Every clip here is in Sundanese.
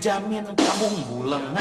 dijamin kamu bulengan.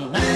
the land.